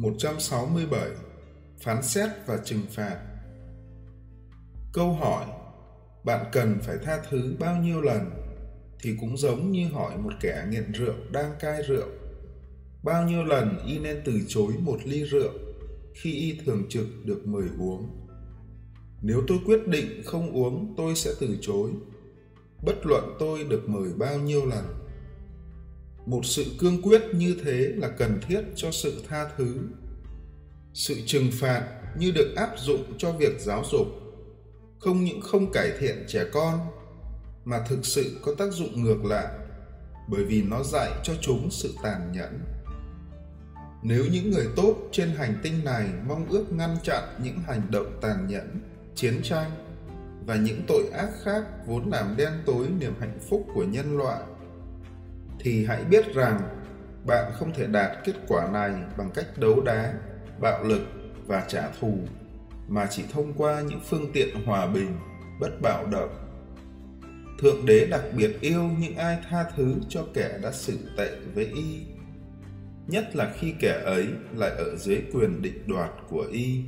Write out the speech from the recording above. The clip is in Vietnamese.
167 Phán xét và trừng phạt Câu hỏi Bạn cần phải tha thứ bao nhiêu lần thì cũng giống như hỏi một kẻ nghiện rượu đang cai rượu. Bao nhiêu lần y nên từ chối một ly rượu khi y thường trực được mời uống. Nếu tôi quyết định không uống, tôi sẽ từ chối. Bất luận tôi được mời bao nhiêu lần. Một sự cương quyết như thế là cần thiết cho sự tha thứ. Sự trừng phạt như được áp dụng cho việc giáo dục không những không cải thiện trẻ con, mà thực sự có tác dụng ngược lại, bởi vì nó dạy cho chúng sự tàn nhẫn nếu những người tốt trên hành tinh này mong ước ngăn chặn những hành động tàn nhẫn, chiến tranh và những tội ác khác vốn làm đen tối niềm hạnh phúc của nhân loại thì hãy biết rằng bạn không thể đạt kết quả này bằng cách đấu đá, bạo lực và trả thù, mà chỉ thông qua những phương tiện hòa bình, bất bạo động. Thượng đế đặc biệt yêu những ai tha thứ cho kẻ đã xử tệ với y, nhất là khi kẻ ấy lại ở dưới quyền định đoạt của y.